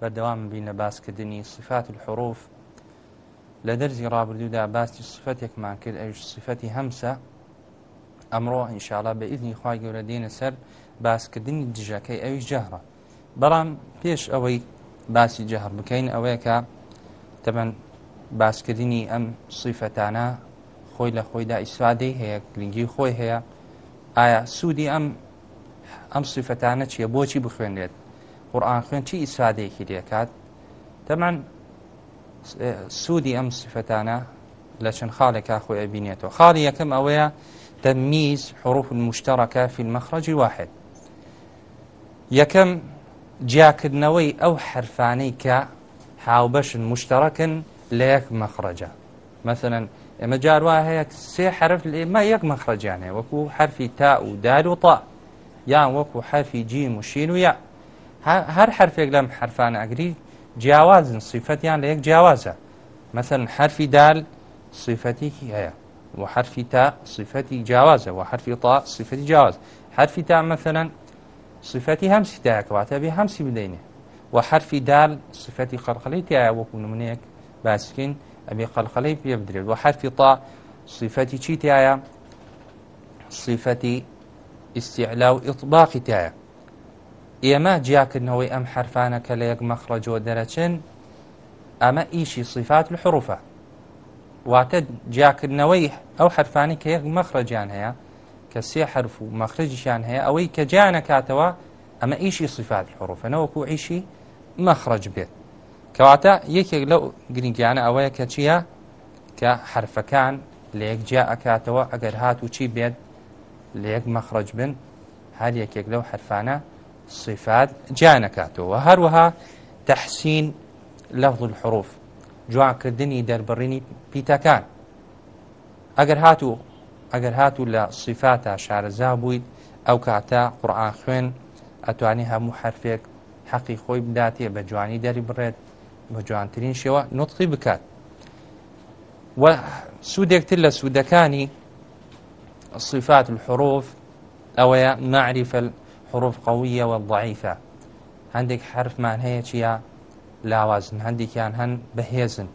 بەردەوام بینە باسکردنی سفات الحروف لە دەرزی ڕابردوودا باسی سفەتێکمان کرد ئەوش سفەتی هەمسە ئەمڕۆ ئینشاالله بە ئیدنی خخوای گەورە دێنە سەر باسکردنی دژەکەی ئەوی جەهرە بەڵام پێش ئەوەی باسی جەهر بکەین ئەوەیەکە تەمەەن باسکردنی ئەم سیفەتانە خۆی لە خۆیدا ئیسوادەی هەیە لنگی خۆی هەیە ئایا سوودی ئەم ئەم سیفەتانە چیە بۆچی بخوێنێت قورآان خوێن چی ئیسادەیەکی لێکات تەمان سوودی ئەم سفتانە لە چەند خاڵێکا خۆی ئەبینێتەوە خاڵی یەکەم ئەوەیە تەمیز حروف مشتەڕەکە فی المەخرەجی واحد یەکەم جیاکردنەوەی ئەو حرفانەی کە هاوبەشن مشتەڕەکن لە یەک مەخرەجە مثلەن ئێمە جاروا هەیە سێ حرف ئێمە یەک مەخرەجانێ وەکو حرفی تا و دار و تا یان وەکو حرفی جیم و شین و یە هەر حرفێک لەم حرفانە ئەگری جیاوازن سیفەتیان لە یەک جیاوازە مثل حرفی دال سیفەتێکی هەیە و حرفی تا سیفەتی جیاوازە و حرفی تا سیفەتی جیاواز حرفی تا مەفەن سیفەتی هەمسی دایکواتە بێ هەمسی بدەینێ و حرفی دال سیفەتی خەرخەلەی تایە وەکو نمونەیەک باسکین ئەبێ خەلخەلەی پێ بدرێت و حرفی تا سیفەتی چی تایە سیفەتی ئیسیعلا و ئیطباقی تایە ئێمە جیاکردنەوەی ئەم حرفانە کە لە یەک مەخڕەجۆ دەرەچن ئەمە ئیشی صیفات لە حروفە واتە جیاکردنەوەی ئەو حرفانی کە یەک مەخرەجیان هەیە کە سێ حرف و مەخرجیان هەیە ئەوەی کە جیانەکاتەوە ئەمە ئیشی صیفات حروفەنەوەکو ئیشی مەخرج بێت کەواتە یەکێک لەو گرنگیانە ئەوەیە کە چییە کە حرفەکان لە یەک جیا ئەکاتەوە ئەگەر هات و چی بێت لە یەک مەخرج بن هەر یەکێک لەو حرفانە صفات جیانەکاتەوە هەروەها تحسین لەفظ الحروف جواکردنی دەربڕینی پیتەکان ئەگەر هاتوو ئەگەر هاتوو لە صفاتە شارەزا بوویت ئەو کاتە قورآان خوێن ئەتوانی هەموو حرفێک حەقی خۆی بداتێ بە جوانی دەری بڕێت بە جوانترین شێوە نوتقی بکات و سوودێکتر لە سوودەکانی صفات الحروف ئەوەیە معریفە حروف قوية والضعيفة هەندێک حرفمان هەیە چیە لاوازن هەندێکیان هەن بەهێزن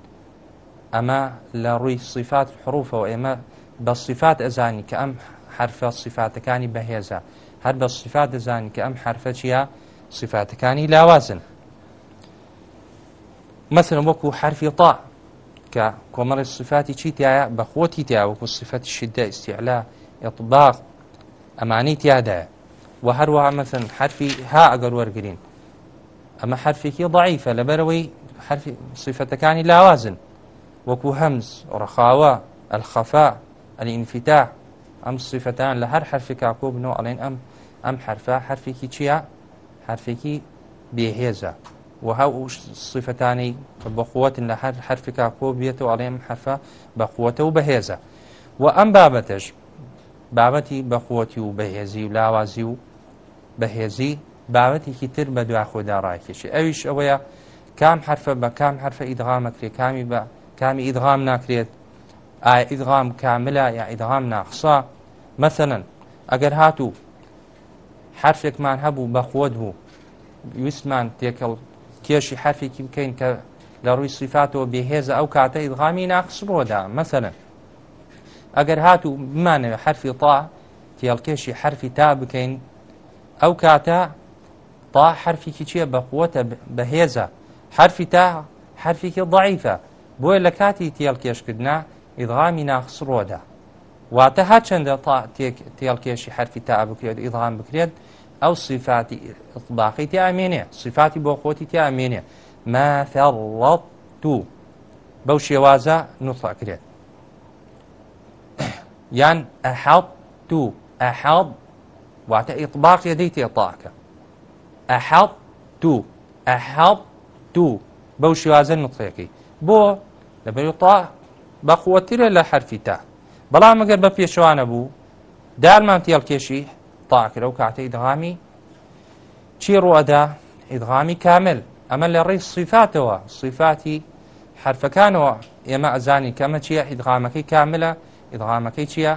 ئەمە لە ڕووی صفات حروفەوە ئێمە بە صفات ئەزانی کە ئەم حرفە صفاتەکانی بەهێزە هەر بە صفات دەزانانی کە ئەم حرفە چیە صفاتەکانی لاوازن مثل وەکو حرفی تا کە کۆمەڵی صفاتی چیتیایە بە خۆتی تیا وەکو صفەتی شدە استیعلا ئەطباق ئەمانی تیادایە و هەروەها مەسن حرفی ها ئەگەر وەرگین ئەمە حرفێکی ضعیفە لەبەرەوەی صفەتەکانی لاوازن وەکو هەمز ڕەخاوە ئەلخەفا ئەلئینفتا ئەم صفەتان لە هەر حرفێکا کۆ بنەوە ئەڵێن ئەم ئەم حرفە حرفێکی چییە حرفێکی بێهێزە و هەو صفەتانی بەقوتن لە هەر حرفێکا کۆ بێتەوە ئەڵێم حرفە بەقوتە و بەهێزە و ئەم بابەتش بابەتی بەقوتی و بەهێزی و لاوازی و بەهێزی باوەتێکی تر بە دواخۆدا ڕایکێشی ئەویش ئەوەیە کام حرفە بە کام حرفە ئیدغامەکرێ کامی بە کامی ئیدغام ناکرێت ئیدغام کاملە یا ئیدغام ناخسا مەسەنن ئەگەر هاتوو حرفێکمان هەبوو بە خۆت بوو ویسمان تێکەڵ کێشی حرفێکی بکەین کە لە ڕووی سیفاتەوە بێهێزە ئەو کاتە ئیدغامی ناخسڕۆدا مەسەنن ئەگەر هاتوو بمانەوە حرفی تا تێڵکێشی حرفی تا بکەین ئەو کاتە تا حرفێکی چییە بە قوتە بەهێزە حرفی تا حرفێکی ضعیفە بۆیە لە کاتی تێڵکێشکردنا ئیدغامی ناخسرۆدا واتە ها چەندە تا تێڵکێشی حرفی تا بکرێت ئیدغام بکرێت ئەو صفاتی باقی تیامێنێ صفاتی بۆ خۆتی تیامێنێ مافەڵڵەت تو بەو شێوازە نوڵاکرێت یان ئەحاڵ تو ئەحاڵ واتە ئیطباق یەدەی تێپاکە ئەحەڵ دوو ئەحەڵ دوو بەو شێوازە نوتڕێکی بۆ لەبەر تا بەخوەترە لە حرفی تا بەڵام ئەگەر بە پێشوانە بوو دارمان تێڵکێشی تاکرە و کاتەی دغامی چی ڕوەدا ئیدغامی کامل ئەمە لە ڕێی سیفاتەوە سیفاتی حرفەکانەوە ئێمە ئەزانی کەمە چییە ئیدغامەکەی کاملە ئیدغامەکەی چییە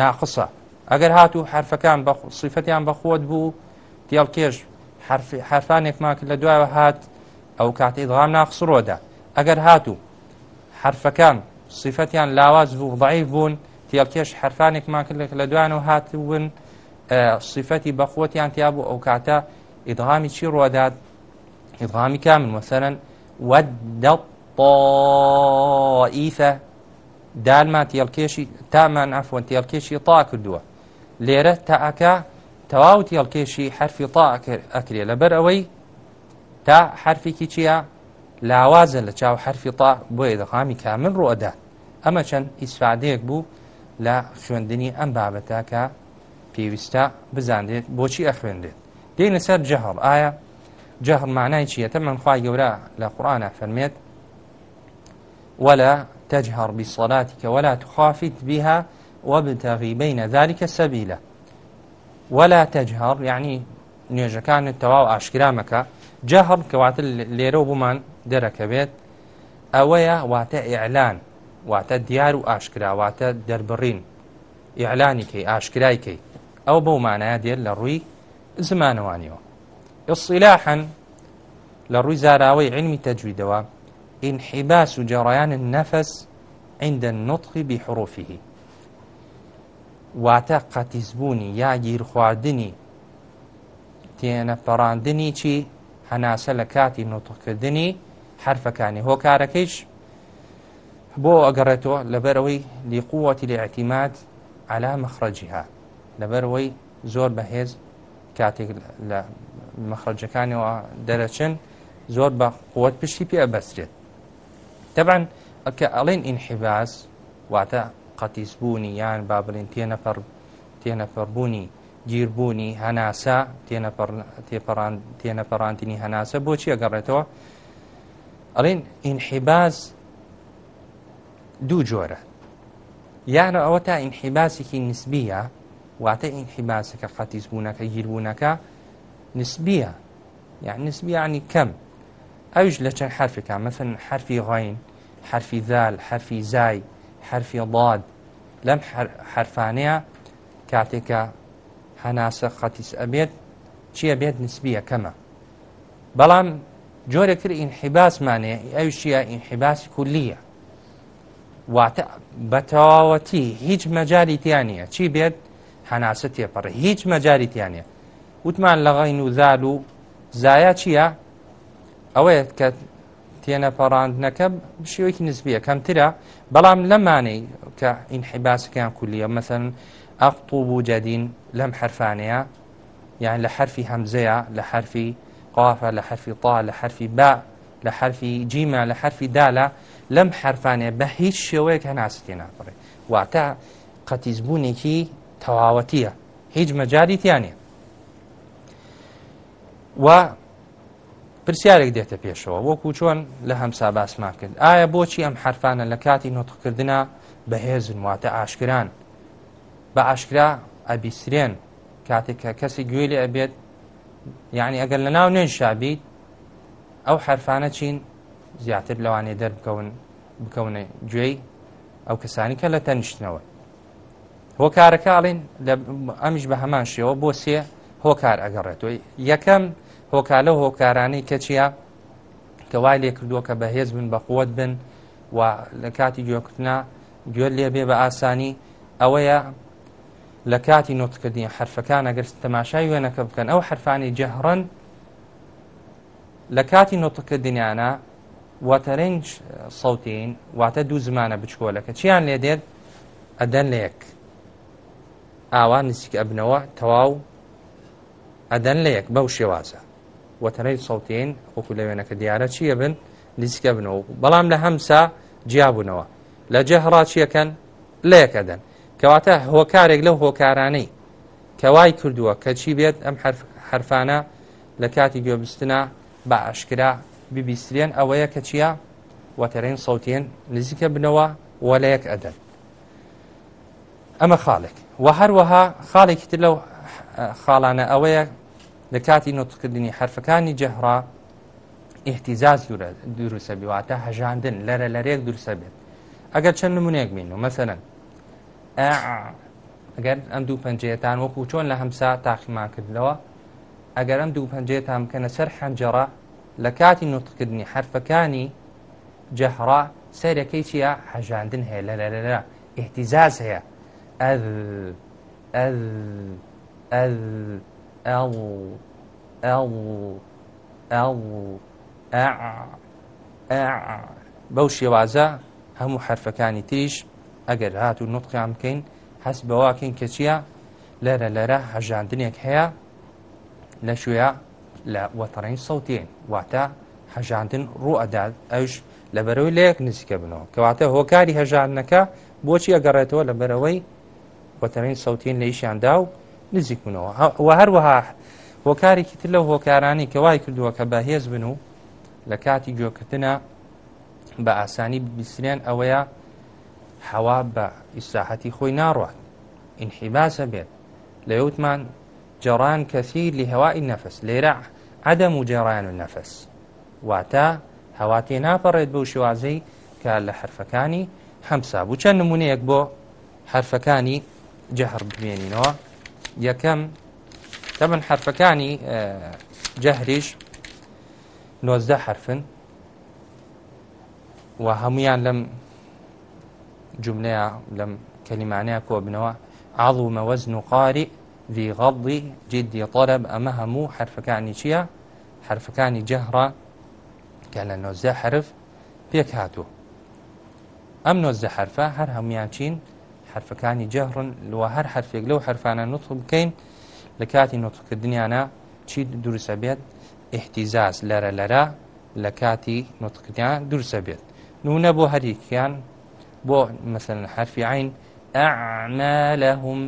ناخسە ئەگەر هاتوو حرفەکان سیفەتیان بەخۆت بوو دیڵکێش حرفانێک ماکە لە دوایەوە هات ئەو کاتی دڵام ناخسرۆدا ئەگەر هاتوو حرفەکان سیفەتیان لاواز بوو ضعیف بوون تێڵکێش حرفانێک ماکردێک لە دوان و هاتبوون سیفەتی بەخۆتیان تیابوو ئەو کاتە ئیدغامی چی ڕۆداد ئیدغامی کامن وەسەرەن وە دەڵئیفە دالمان تێڵکێشی تامان ئەفۆن تێڵکێشی تا کردووە لێرە تاعکە تەواوت هێڵکێشی حرفی تا ئەکرێ لەبەر ئەوەی تا حرفێکی چییە لاوازە لە چاو حرفی تا بۆیە دەخامی کامل ڕۆدا ئەمە چەند ئیسفادەیەک بوو لە خوێندنی ئەم بابەتە کە پێویستە بزانێت بۆچی ئەخوێندێت دێنە سەر جەهڵ ئایا جەهڵ مانای چیەتە منخوای گەورە لە قورآە فەرمێت ولا تجهر بصلاتك ولا تخافت بها وابتغي بين ذلك سبيلا ولا تجهر يعني نوێژەکانت تەواو ئاشکرا مەکە جا هەڵ کەواتە لێرە و بمان دەرەکەوێت ئەوەیە واتە ئیعلان واتە دیار و ئاشکراواتە دەربڕین ئیعلانی کەی ئاشکرایکەی ئەو بەو مانایە دێت لە ڕووی زمانەوانیەوە ئسیلاحەن لە ڕووی زاراوەی علمی تەجویدەوە ئینحیباس و جەڕایان نەفەس عند النطق بحروفه واتە قەتیزبوونی یاگیر خواردنی تێنە پەڕاندنی چی هەناسە لە کاتی نوتقکردنی حرفەکانی هۆکارەکەیش بۆ ئەگەڕێتەوە لەبەرەوەی لیقوەتی لە ئەتیمات علا مەخرەجیها لەبەرەوەی زۆر بەهێز کاتێک لە مەخرەجەکانەوە دەرەچن زۆر بە قوت پشتی پێ ئەبەسرێت تەبان کە ئەڵێن ئینحیباز واتە قەتیسبوونی یان با بڵین تێنەپەربوونی گیربوونی هەناسا تێنەپەڕاندنی هەناسە بۆچی ئەگەڕێتەوە ئەڵین ئینحیباز دوو جۆرە یانە ئەوە تا ئینحیباسێکی نسبیە واتە ئینحیباسەکە قەتیسبوونەکە گیربوونەکە نسبیە یان نسبیانی کەم ئەوش لە چەند حرفێکە مەفن حرفی غین حرفی ذال حرفی زای حرفی ڵاد لەم حرفانەیە کاتێکە هەناسە خەتیس ئەبێت چییە بێت نسبی یەکەمە بەڵام جۆرەکر ئینحیباسمانێ ئەو شیە ئینحیباسی کولیە واتە بەتەواوەتی هیچ مەجاری تیانە چی بێت هەناسە تێپەڕ هیچ مەجاری تیانە وتمان لە غین و زال و زایە چییە ئەوەیە کە تێنە پەڕاندنەکە شێوەیەکی نسبیە کەمترە بەڵام لەمانەی کە ئینحیباسەکەیان کولیە مەسن ئەقطوب و جدین لەم حرفانەیە یان لە حرفی هەمزەیە لە حرفی قافە لە حرفی تا لە حرفی با لە حرفی جیمە لە حرفی دالا لەم حرفانێ بە هیچ شێوەیەک هەناستی ناپڕێ واتە قەتیزبوونێکی تەواوەتیە هیچ مەجاری تیانە و پرسیارێک دێتە پێشەوە وەکو چۆن لە هەمسا باسمان کرد ئایا بۆچی ئەم حرفانە لە کاتی نۆتقکردە بەهێزن واتە ئاشکران بە ئاشکرا ئەبیسرێن کاتێک کە کەسی گوێلی ئەبێت یعنی ئەگەر لە ناو نوێن شابیت ئەو حرفانە چین زیاتر لەوانێ دەر بکەون بکەونە گوێی ئەو کەسانی کە لە تەنیشتنەوە هۆکارەکەڵین ئەمیش بە هەمان شێوە بۆ سێ هۆکار ئەگەڕێتەوە یەکەم هۆکالە هۆکارانەی کەچیە کە وای لێ کردووە کە بەهێز بن بە قوت بن و لە کاتی گوێکردنا گوێر لێبێ بە ئاسانی ئەوەیە لە کاتی نوتکردنی حرفەکان ئەگەر تەماشای وێنەکە بکەن ئەو حرفانی جەهڕن لە کاتی نوتکردنیانە واتەرنج سەوتین واتە دوو زمانە بچکۆلەکە چیان لێ دێت ئەدەن لە یەک ئاوا نزیک ئەبنەوە تەواو ئەدەن لە یەک بەو شێوازە وەتەنەی سەوتین خۆکو لەوێنەکە دیارە چیە بن نزیکە بنەوە بەڵام لە هەمسا جیابوونەوە لە جەهڕا چیەکەن لەیەکەدەن کەواتە هۆکارێک لەو هۆکارانەی کەوای کردووە کە چی بێت ئەم حرفانە لە کاتی گوێبستنە بە عشکرا بیبیسترێن ئەوەیە کە چییە وەتەرین سەوتێن نزیکە بنەوە وەلەیەک ئەدەن ئەمە خاڵێک و هەروەها خاڵێکی تر لەو خاڵانە ئەوەیە لە کاتی نوتکردنی حرفەکانی جەهرا احتیزاز دروسە بیواتە هەژاندن لەرە لەرێک دروسە بێت ئەگەر چەند نمونێک بین و مەسەرەن ئەگەر ئەم دوو پەنجەیەتان وەکو چۆن لە هەمسا تاقیمانکردنەوە ئەگەر ئەم دوو پەنجێتان بکەنە سەر حەنجەڕە لە کاتی نوتکردنی حرفەکانی جەهرا سەرەکەی چیە هەژاندن هەیە لە لەرە احتیزاز هەیە ئە ئە ئەڵ ئەڵ ئەڵ ئە ئە بەو شێوازە هەموو حرفەکانی تیش ئەگەر هات و نوتقیان بکەین هەست بەواکەین کە چییە لەرە لەرە هەژاندنێک هەیە لە شوێە لە وەتەڕین سەوتێن واتە هەژاندن ڕوو ئەدات ئەوش لە بەرەوەی لەیەک نزیکە بنەوە کەواتە هۆکاری هەژاندنەکە بۆچی ئەگەڕێتەوە لە بەرەوەی وەتەرین سەوتین لە ئیشیاندا و نزیک بوونەوە هەروەها هۆکارێکی تر لەو هۆکارانی کە وای کردووە کە بەهێز بن و لە کاتی گوێکردنە بە ئاسانی بیسرێن ئەوەیە حەوا بە ئیساحەتی خۆی ناڕوات ئینحیباسە بێت لە یوتمان جەڕان کەسیر لی هەوای نەفس لێرە عدەم و جێڕان و نەفس واتە هەوا تێ ناپەڕێت بەو شوازەی کە لە حرفەکانی هەمسا بوو چەند نمونەیەک بۆ حرفەکانی جەهر بمێنینەوە یەکەم تەبن حرفەکانی جەهریش نۆزدە حرفن و هەمویان لەم جملەیە لەم کەلیمانەیە کۆبنەوە عڵومە وەزن و قاری ذی غەڵی جدی طرب ئەمە هەموو حرفەکانی چییە؟ حرفەکانی جەهرا کە لە نۆزدە حرف پێک هاتوو ئەم نۆزدە حرفە هەر هەمویان چین حرفەکانی جەهڕن لەوە هەر حرفێک لەو حرفانە نوتڵ بکەین لە کاتی نوتڵکردنیانە چی دروسە بێت احتیزاز لەرە لەرە لە کاتی نوتکردیان دروسە بێت نونە بۆ هەریکیان بۆ مەسن حرفی عین ئەعمالەهم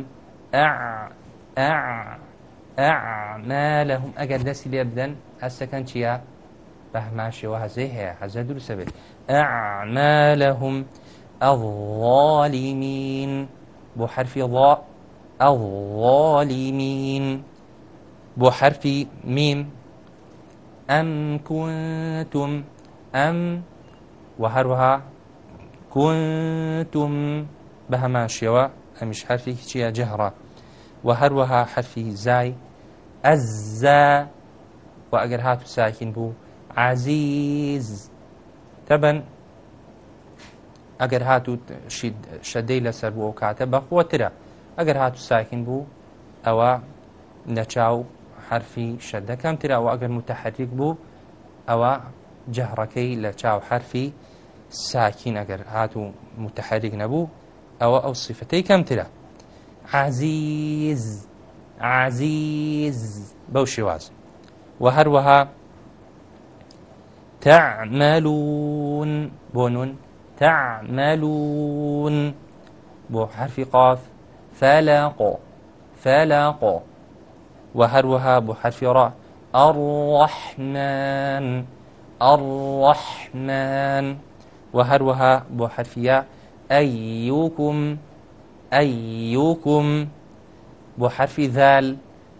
ئەعمالەهم ئەگەر دەستی لێ بدەن هەستەکەن چییە بەهماشەوە هەزەی هەیە هەزە دروسە بێت ئەعمالەهم ئەعمالەهم الظالمين بو حرف ضاء الظالمين بو حرف ميم أم كنتم أم وهروها كنتم بهمان شوا أمش حرفي كتشيا جهرة وهروها حرفي زاي الزا وأقر هاتو ساكن بو عزيز تبا ئەگەر هاتووت شەدەی لەسەر بۆ کاتە بەخۆترە ئەگەر هاتو ساکن بوو ئەوە نەچاو حرفی شەدەکەم تراوە ئەگەر متتحریک بوو ئەوە جەهڕەکەی لە چاو حرفی ساکین ئەگەر هاتو متتحریک نەبوو ئەوە ئەو سیفتەی کەمترە عزیز عزیز بەو شێواز و هەروەها تعملون بۆ نون تعملون بۆ حرفی قاف فەلاق فەلاق وهروها بۆ حرفی ڕا الرحمن الرحمن وهروها بۆ حرفيا أيكم أيكم بۆ حرفی ذال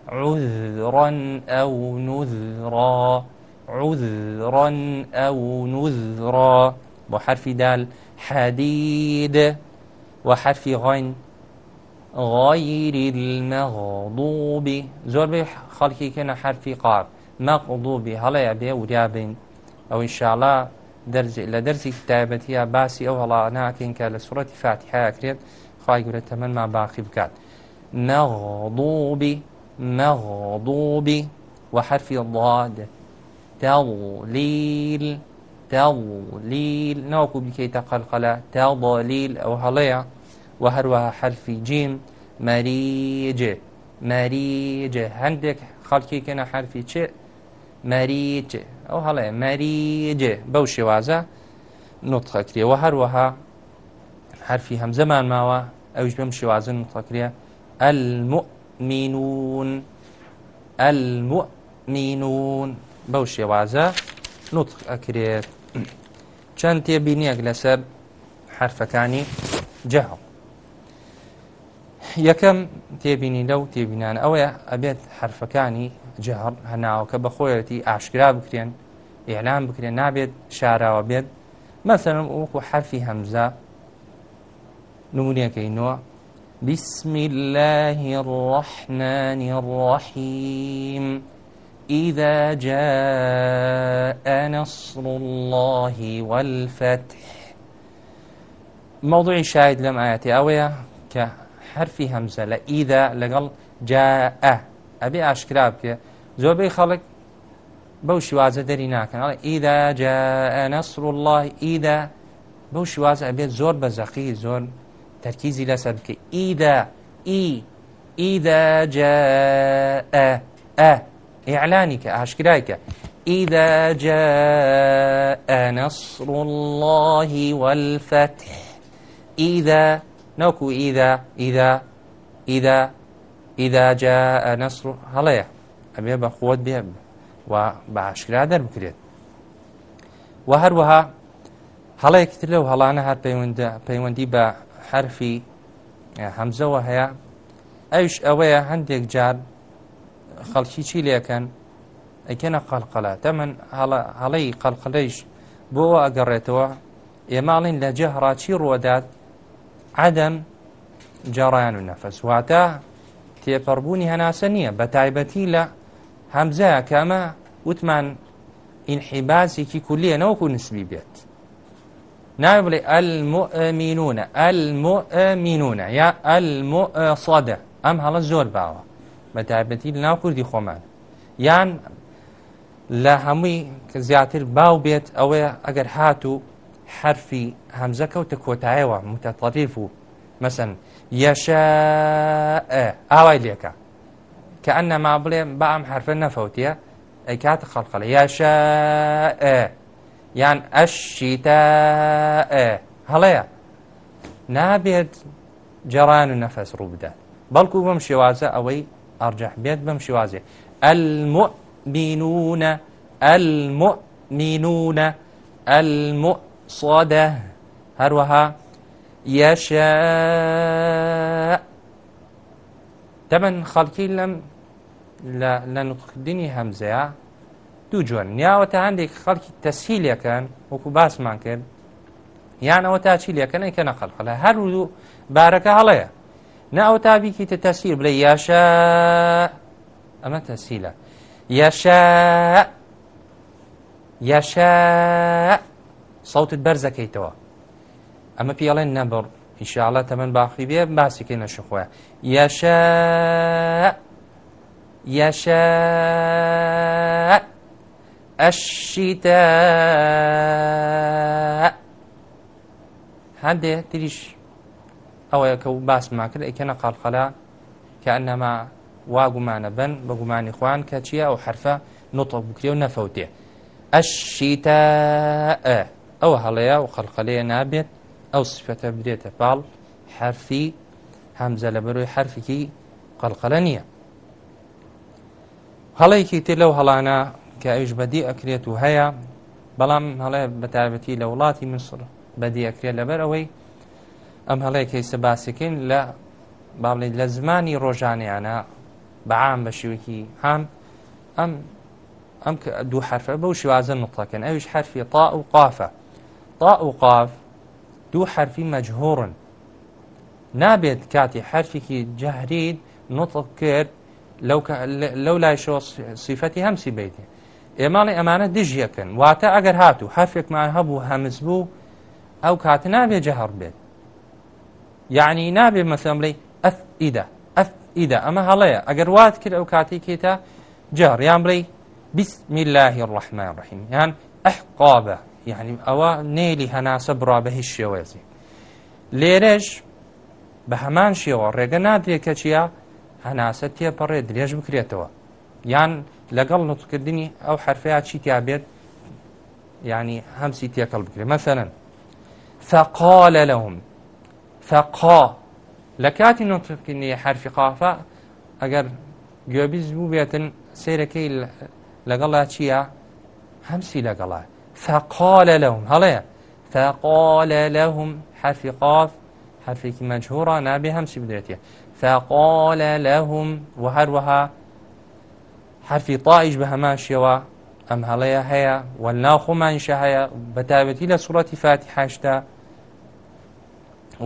عذرا أو نذرا عذرا أو نذرا بۆ حرفی دال حەدید و حرفی غین غایری المەغضوبی زۆربەی خەڵکی کەنە حرفی قاب مەغضوبی هەڵەیە بێ وریا بین ئەو ئینشاءڵا لە دەرسی تایبەتیە باسی ئەو هەڵا ناکەین کە لە سوەتی فاتیحەیەکرێت خی گورە تەمەما باخی بکات مەغضوبی مەغضوبی وحرفی ضاد تەڵلیل تەڵلیل ناوەکو بکەیتە قەلقەلە تەڵلیل ئەو هەڵەیە و هەروەها حەلفی جیم مەریجێ مەریجێ هەندێک خەڵکیکەە حرفی چێ مەریجێ ئەو هەڵێ مەریجێ بەو شێوازە نوتخەکرێەوە هەروەها حرفی هەمزەمان ماوە ئەوش بەم شێوازن نوتخەکرێ ئەلمؤمینون ئەلمؤمینون بەو شێوازە نوتخ ئەکرێت چەند تێبینیەک لەسەر حرفەکانی جەهڵ یەکەم تێبینی لەو تێبینان ئەوەیە ئەبێت حرفەکانی جەهڕ هەناوکە بەخۆیەتی ئاشکرا بکرێن ئێلان بکرێن نابێت شاراوە بێت مەسەرم وەکو حرفی هەمزە نمونونەکەینەوە بسم الله الرحمن الرحيم إذا جاء نصر الله والفتح موضوعی شاید لەم ئاەتی ئەوەیە کە حرفی هەمزە لە ئیدا لەگەڵ جا ئەبێ ئاشکرا بکە زۆربەی خەڵک بەو شوازە دەری ناکەن ئیدا جا نەسر الله ئیدا بەو شوازە ئەبێت زۆر بە زەقی زۆر تەرکیزی لەسەر بکە ئیدا ئی ئیدا جا ئە ئیعلانی کە ئاشکرایکە إذا جاء نصر الله والفتح إذا نوكو إذا إذا إذا إذا جاء نصر هەڵەیە ئەبێ بە خۆت بێ و بەعشکرا دەربکرێت و هەروەها هەڵەیەکتر لەو هەڵانە هەر پەیوەندی بە حرفی هەمزەوە هەیە ئەوش ئەوەیە هەندێک جار خەڵکی چی لەکەن ئەکەنە قەلقەلا تەمەەن هەڵەی قەلقلەیش بۆەوە ئەگەڕێتەوە ئێماڵین لە جەهڕاچی ڕوەدات عەدەم جەڕیان و نەفەس واتە تێپەڕبوونی هەناسە نییە بە تایبەتی لە هەمزەیە کامە وتمان ئینحیبازێکی کولیە نەوەکو نسبی بێت ناوی بڵێ ئەلمؤمینونە ئەلمؤمینونە یا ئەلمؤسادە ئەم هەڵە زۆر باوە بەتابەتی لەناو کوردی خۆمان یان لە هەمووی کە زیاتر باو بێت ئەوەیە ئەگەر هات و حرفی هەمزە کەوتە کۆتایەوە متەتەریف و مەسن یەشە ئاوای لێکە کە ئەنەما بڵێ با ئەم حرفە نەفەوتە ئەیکات خەڵقەڵە یاشە یان ئەشیتە هەڵەیە نابێت جەران و نەفەس ڕوو بدات بەڵکو بەم شێوازە ئەوەی ئارجح بێت بەم شیوازێ المؤمنون المؤمنون المؤصده هەروەها يشاء دەبن خەڵکی لەم لە نوتقدنی هەمزەیە دوو جۆن نیاوەتە هەندێک خەڵکی تەسییلەکەن وەکو باسمان کرد یانەوە تا چیلەکەن کەنە خەلقە لە هەروو بارەکە هەڵەیە ناو تابیکی تە تەسیر بڵێ یاشە ئەمە تەسیلە یاشە یاشە سەوتت بەرزەکەیتەوە ئەمە پیاڵێن نەبڕ ئیشاڵە تەمەەن باخی بێ باسیکەی نەشخۆە یاشە یاشە ئەشیتە هەندێ تریش ئەوەیە کە و باسمما کرد ئەیکەنە قالقەلا کە ئەنەما وا گومانە بن بە گومانی خوان کە چییە ئەو حرفە نوتە بکرێ و نەفەوتێ ئەشیتە ئەوە هەڵەیە و خەلقەلەیە نابێت ئەو سفەتە بدرێتە پاڵ حرفی هەمزە لە بەروی حرفێکی قەلقەلە نییە هەڵەیەکی تر لەو هەڵانە کە ئەوش بەدی ئەکرێت و هەیە بەڵام هەڵێ بەتابەتی لە وڵاتی مسر بەدی ئەکرێت لەبەر ئەوەی ئەم هەڵەیە کەیسە باسیکەین لە باڵێ لە زمانی ڕۆژانیانە بەعام بە شوێکی هاان ئەم ئەم دوو حرفە بەو شوازە نوڵەکەن ئەوش حرفی تا و قافە تا و قاف دوو حرفی مەجهۆڕن نابێت کاتی حرفێکی جەهرید نوتڵ کرد لەو لایشەوە سیفەتی هەمسی بیتێ ئێماڵی ئەمانە دژیەکەن واتە ئەگەر هاتوو حرفێکمان هەبوو هەمز بوو ئەو کات نابێ جەهڕ بێت یعنی نابێ مەسەملی ئەف ئیدا ئەف ئیدا ئەمە هەڵەیە ئەگەر وات کرد ئەو کاتی کێتە جار یان بڵی بسم الله الرحمن الرحیم یان ئەحقابە یعنی ئەوە نێلی هەناسە بڕا بە هیچ شێوەیەزی لێرەش بە هەمان شێوە ڕێگە نادرێت کە چیە هەناسە تێپەڕێ درێژ بکرێتەوە یان لەگەڵ نوتکردنی ئەو حرفەیە چی تیا بێت ینی هەمسی تێکەڵ بکرێت مەسەرەن فقال لهم فقا لە کاتی نوتکردنی حرفی قافە ئەگەر گوێبیز بوو بێتن سیرەکەی لەگەڵا چییە؟ هەمسی لەگەڵا فقالە لەهم هەڵەیە فقالە لەهم حرفی قاف حرفێکی مەجهورە نابێ هەمسی بدرێتە فقالە لەهم و هەروەها حرفی تاائش بە هەمان شێوە ئەم هەڵەیە هەیە و ناوخۆمانشە هەیە بەتابەتی لە سوڵەتی فاتی حشتا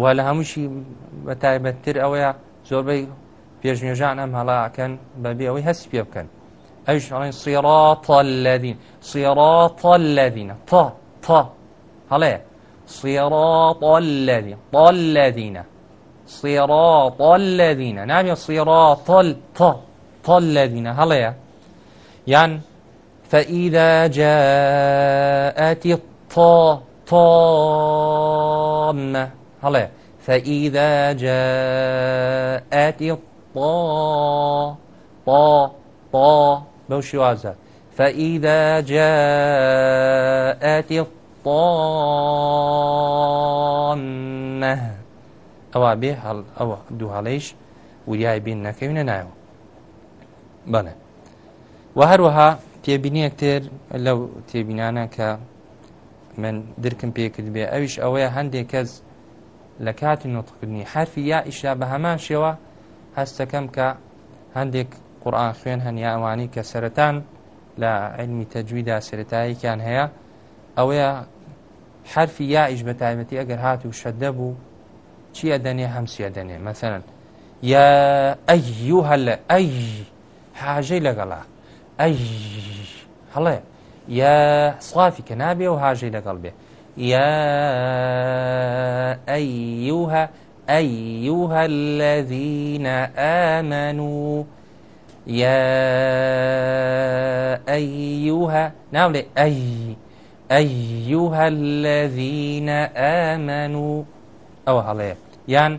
و لە هەمووشی بەتایبەتتر ئەوەیە زۆربەی پێشنێژان ئەم هەڵاکەن بەبێ ئەوەی هەست پێ بکەن ئەوش ئەڵێن سیڕاتە لەدین سیڕاتە لەدینە تا تا هەڵێ سیڕاتە لەدین تال لەدینە سیڕاتە لەدینە نامێ سیڕاتەل تا تال لەدینە هەڵەیە یان فەئیدە جاءەتی تا تامە هەڵێ فإذا جاءت الطا طا طا بەو شوازە فإذا جاءت الطامة ئەوە بێ هەڵ ئەوە دوو هەڵەیش وریای بین نەکەوینە نایەوە بەڵێ و هەروەها تێبینیەکتر لەو تێبینانە کە من درکم پێکرد بێ ئەویش ئەوەیە هەندێک کەس لە کاتی نوتکردنی حرفی یا ئیشا بە هەمان شێوە هەستەکەم کە هەندێک قورآان خوێن هەنیا ئەوانی کە سەرەتان لە علمی تەجویدا سەتاییکیان هەیە ئەوەیە حرفی یا ئیش بە تایبەتی ئەگەر هاات و شەدە بوو چیە دەنێ هەمسیە دەنێ مەسەرن یا ئەی و هەلە ئەی حاژەی لەگەڵا ئەی هەڵێ یا سڵافی کە نابێ و هاژەی لەگەڵ بێ يا أيها أيها الذين آمنوا يا أيها نعم أي أيها الذين آمنوا أو هلا يعني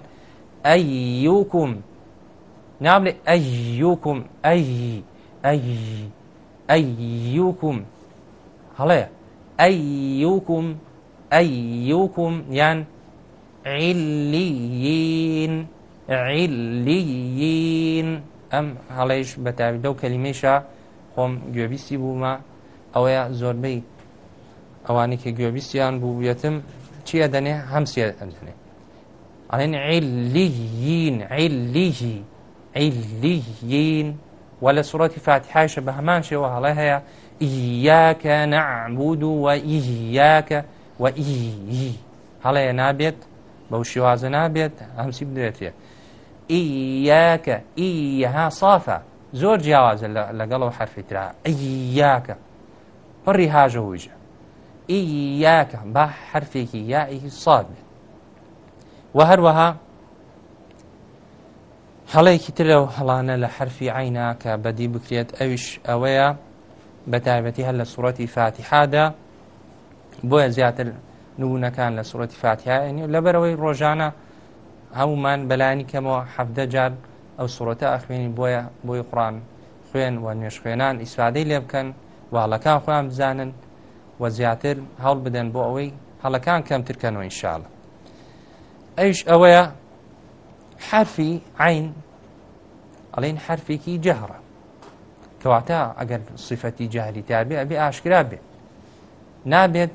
أيكم نعم أيكم أي أي أيكم هلا أيكم ئەیوکم یان عیلیین عیلیین ئەم هەڵێش بەتابی لەو کەلیمێشە خۆم گوێبیستی بوومە ئەوەیە زۆربەی ئەوانی کە گوێبیستیان بوو بێتم چیە دەنێ هەمسیە ئەدنێ ئەڵێن عیلیین عیلیهی عیلیین و لە سوڕەتی فاتحایشە بە هەمان شێوە هەڵێ هەیە ئیاکە نەعبود و ئیاکە و ئی هەڵەیە نابێت بەو شێوازە نابێت ئەمسی بدرێتێ ئیکە ئیها سافە زۆر جیاوازە لەگەڵەوە حرفیترا ئیکە پڕی هاژە وژە ئیکە با حرفێکی یائی ساد بێت و هەروەها هەڵەیەکی تر لەو هەڵانە لە حرفی عینا کە بەدی بکرێت ئەویش ئەوەیە بە تایبەتی هەر لە سوڕەتی فاتیحادا بۆیە زیاتر نوونەکان لە سوەتی فاتیاەنی و لەبەرەوەی ڕۆژانە هەمومان بەلانی کەمەوە حەفدە جار ئەو سوەتە ئەخوێنی بۆیە بۆی قڕان خوێن و نوێش خوێنان ئیسوادەی لێ بکەن واڵەکان خۆیان بزانن و زیاتر هەڵ بدەن بۆ ئەوەی هەڵەکان کەمترکەنەوە ئینشاڵە ئەیش ئەوەیە حرفی عین ئەڵین حرفێکی جەهڕە کەواتە ئەگەر سیفەتی جاهلی تابێ ئەبێ ئاشکرا بێت نابێت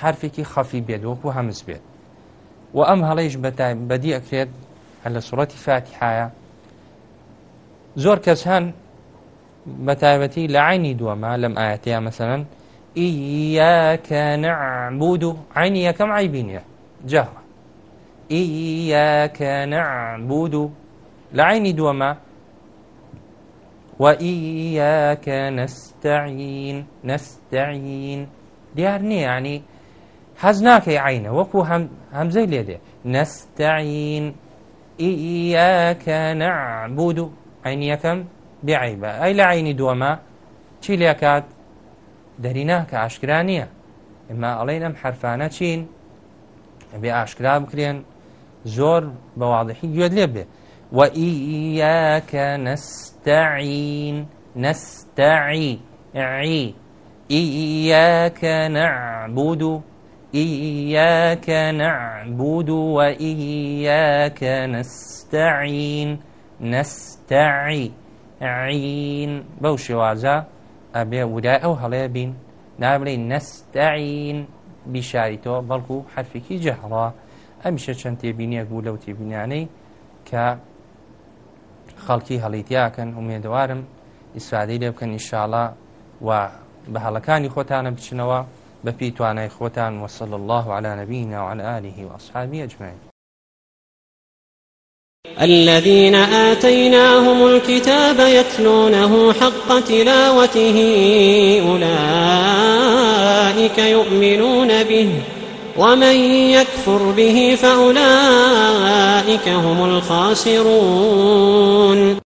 حرفێکی خەفی بێت وەکو هەمز بێت و ئەم هەڵەیش بەدی ئەکرێت هەر لە سوڕەتی فاتحایە زۆر کەس هەن بە تایبەتی لە عینی دووەمە لەم ئاەتەیە مەسەرەن ئیکە نەبود و عینی یەکەم عیبینە جەهوە ئیکە نەبود و لە عینی دووەمە وإياك نستعين نستعين دیار نییە ینی حەز ناکەی عینە وەکو هەمزەی لێ دێ نستعین ئیکە نعبود و عینیەکەم بێعیبە ئەی لە عینی دووەمە چی لێکات دەرینا کە ئاشکرا نییە ئێمە ئەڵێن ئەم حرفانە چین بێ ئاشکرا بکرێن زۆر بەواضحی گوێت لێ بێ وەئیکە نستعین نستعی عی إياك نعبد إياك نعبد وإياك نستعين نستعي عين بوش واجا أبي ودا أو هلا بين نابلي نستعين بشارتو بلكو حرفك جهرا أمشى شن تبيني أقول لو تبيني کە خەڵکی هەڵیتیاکەن ومێدوارم ئیسرادەی لێ بکەن ئیشاڵە و بە هەڵەکانی خۆتانە بچنەوە بە پێی توانای خۆتان وصل الله على نبينا وعلى آله وأصحابه أجمعين الذين آتيناهم الكتاب يتلونه حق تلاوته أولئك يؤمنون به ومن يكفر به فأولئك هم الخاسرون